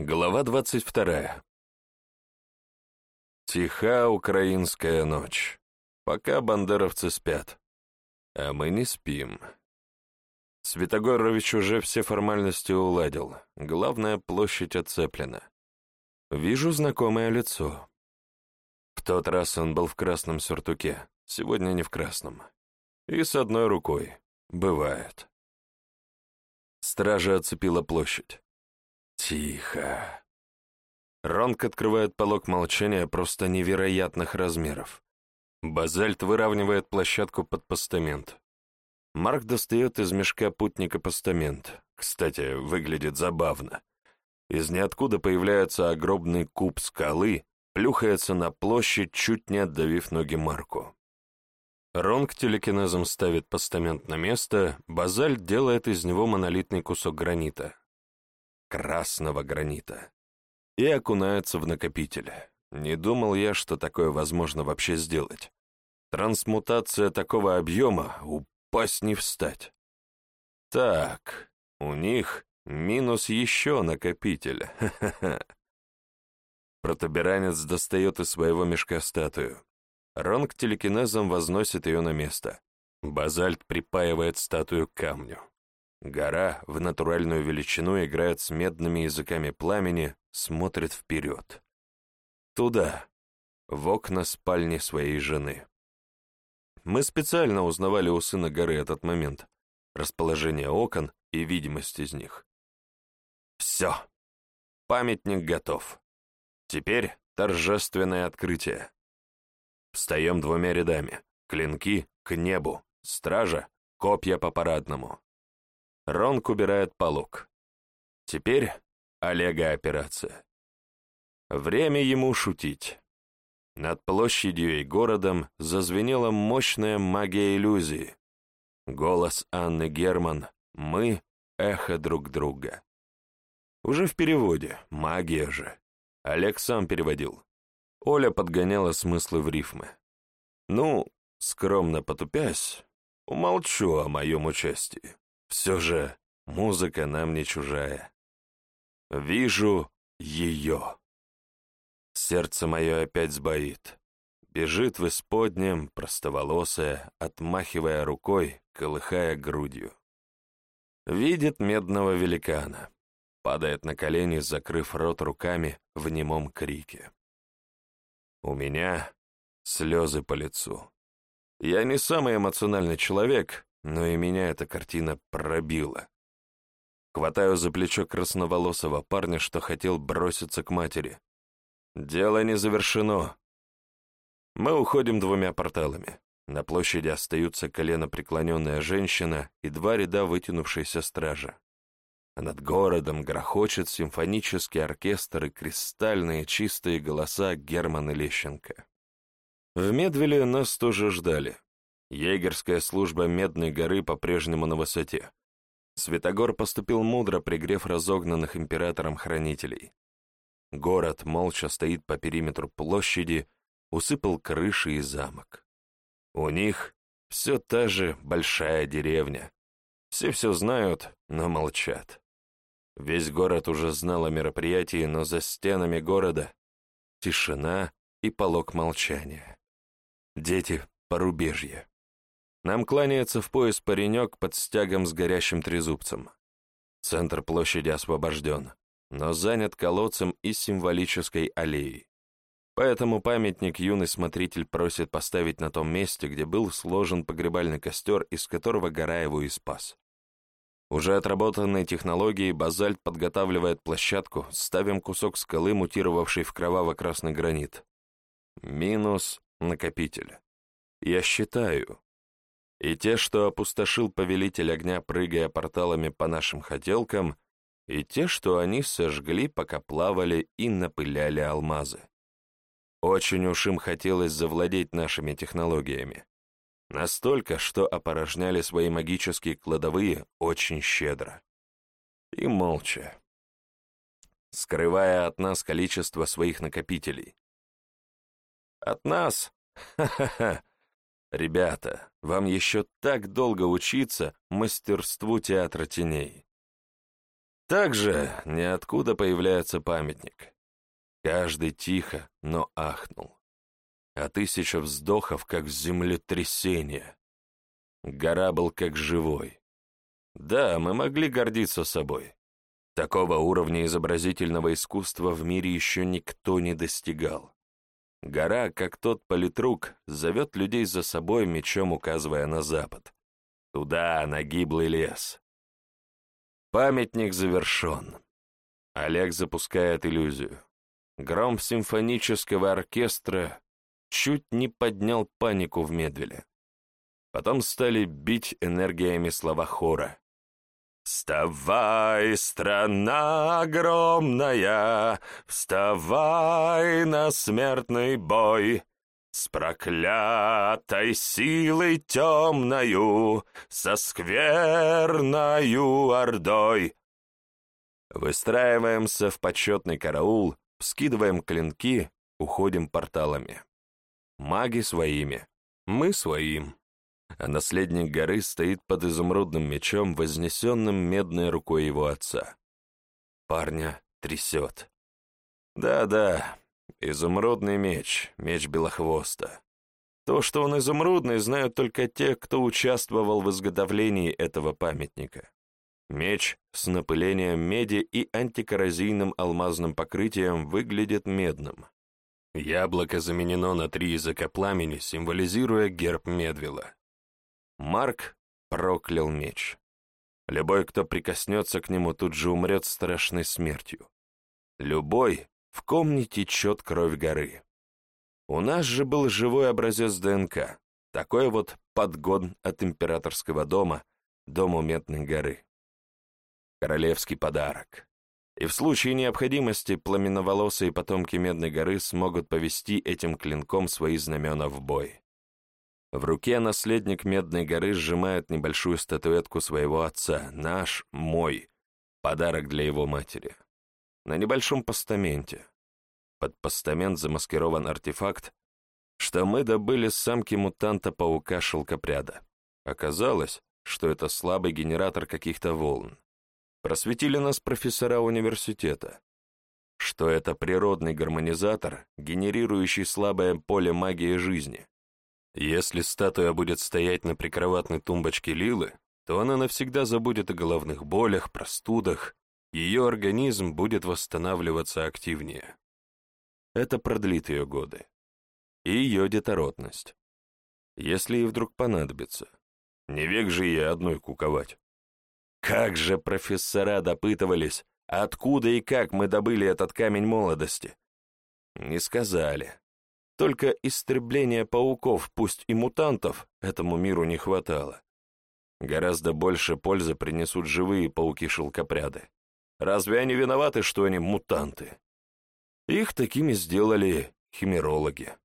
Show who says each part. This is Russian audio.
Speaker 1: Глава двадцать вторая. Тиха украинская ночь, пока бандеровцы спят, а мы не спим. Святогорович уже все формальности уладил, главная площадь оцеплена. Вижу знакомое лицо. В тот раз он был в красном сюртуке, сегодня не в красном. И с одной рукой. Бывает. Стража оцепила площадь. Тихо. Ронк открывает полог молчания просто невероятных размеров. Базальт выравнивает площадку под постамент. Марк достает из мешка путника постамент. Кстати, выглядит забавно. Из ниоткуда появляется огромный куб скалы, плюхается на площадь, чуть не отдавив ноги Марку. Ронг телекинезом ставит постамент на место, базальт делает из него монолитный кусок гранита красного гранита и окунается в накопитель. Не думал я, что такое возможно вообще сделать. Трансмутация такого объема — упасть не встать. Так, у них минус еще накопитель. Ха-ха-ха. Протуберанец достает из своего мешка статую. Ронг телекинезом возносит ее на место. Базальт припаивает статую к камню. Гора в натуральную величину играет с медными языками пламени, смотрит вперед. Туда, в окна спальни своей жены. Мы специально узнавали у сына горы этот момент, расположение окон и видимость из них. Все, памятник готов. Теперь торжественное открытие. Встаем двумя рядами, клинки к небу, стража, копья по парадному. Ронк убирает полог. Теперь Олега операция. Время ему шутить. Над площадью и городом зазвенела мощная магия иллюзии. Голос Анны Герман «Мы — эхо друг друга». Уже в переводе, магия же. Олег сам переводил. Оля подгоняла смыслы в рифмы. Ну, скромно потупясь, умолчу о моем участии. Все же музыка нам не чужая. Вижу ее. Сердце мое опять сбоит. Бежит в исподнем, простоволосая, отмахивая рукой, колыхая грудью. Видит медного великана. Падает на колени, закрыв рот руками в немом крике. У меня слезы по лицу. Я не самый эмоциональный человек, но и меня эта картина пробила. Хватаю за плечо красноволосого парня, что хотел броситься к матери. Дело не завершено. Мы уходим двумя порталами. На площади остаются колено преклоненная женщина и два ряда вытянувшейся стража. А над городом грохочет симфонический оркестр и кристальные чистые голоса Германа Лещенко. В Медвеле нас тоже ждали. Егерская служба Медной горы по-прежнему на высоте. Святогор поступил мудро, пригрев разогнанных императором хранителей. Город молча стоит по периметру площади, усыпал крыши и замок. У них все та же большая деревня. Все все знают, но молчат. Весь город уже знал о мероприятии, но за стенами города тишина и полог молчания. Дети порубежья. Нам кланяется в пояс паренек под стягом с горящим трезубцем. Центр площади освобожден, но занят колодцем и символической аллеей. Поэтому памятник юный смотритель просит поставить на том месте, где был сложен погребальный костер, из которого гора его и спас. Уже отработанной технологией базальт подготавливает площадку, ставим кусок скалы, мутировавший в кроваво-красный гранит. Минус накопитель. Я считаю, и те, что опустошил повелитель огня, прыгая порталами по нашим хотелкам, и те, что они сожгли, пока плавали и напыляли алмазы. Очень уж им хотелось завладеть нашими технологиями. Настолько, что опорожняли свои магические кладовые очень щедро. И молча. Скрывая от нас количество своих накопителей. От нас? Ха-ха-ха! Ребята, вам еще так долго учиться мастерству театра теней. Также ниоткуда появляется памятник. Каждый тихо, но ахнул. А тысяча вздохов, как землетрясение. Гора был как живой. Да, мы могли гордиться собой. Такого уровня изобразительного искусства в мире еще никто не достигал. Гора, как тот политрук, зовет людей за собой, мечом указывая на запад. Туда, на гиблый лес. Памятник завершен. Олег запускает иллюзию. Гром симфонического оркестра чуть не поднял панику в Медвеле. Потом стали бить энергиями слова хора. «Вставай, страна огромная, вставай на смертный бой, с проклятой силой темною, со скверною ордой». Выстраиваемся в почетный караул, вскидываем клинки, уходим порталами. Маги своими, мы своим. А наследник горы стоит под изумрудным мечом, вознесенным медной рукой его отца. Парня трясет. Да-да, изумрудный меч, меч Белохвоста. То, что он изумрудный, знают только те, кто участвовал в изготовлении этого памятника. Меч с напылением меди и антикоррозийным алмазным покрытием выглядит медным. Яблоко заменено на три языка пламени, символизируя герб Медвела. Марк проклял меч. Любой, кто прикоснется к нему, тут же умрет страшной смертью. Любой, в ком не течет кровь горы. У нас же был живой образец ДНК, такой вот подгон от императорского дома, дому Медной горы. Королевский подарок. И в случае необходимости пламеноволосые потомки Медной горы смогут повести этим клинком свои знамена в бой. В руке наследник Медной горы сжимает небольшую статуэтку своего отца, наш, мой, подарок для его матери. На небольшом постаменте. Под постамент замаскирован артефакт, что мы добыли с самки мутанта-паука шелкопряда. Оказалось, что это слабый генератор каких-то волн. Просветили нас профессора университета, что это природный гармонизатор, генерирующий слабое поле магии жизни. Если статуя будет стоять на прикроватной тумбочке Лилы, то она навсегда забудет о головных болях, простудах, ее организм будет восстанавливаться активнее. Это продлит ее годы. И ее детородность. Если ей вдруг понадобится. Не век же ей одной куковать. Как же профессора допытывались, откуда и как мы добыли этот камень молодости? Не сказали. Только истребления пауков, пусть и мутантов, этому миру не хватало. Гораздо больше пользы принесут живые пауки-шелкопряды. Разве они виноваты, что они мутанты? Их такими сделали химерологи.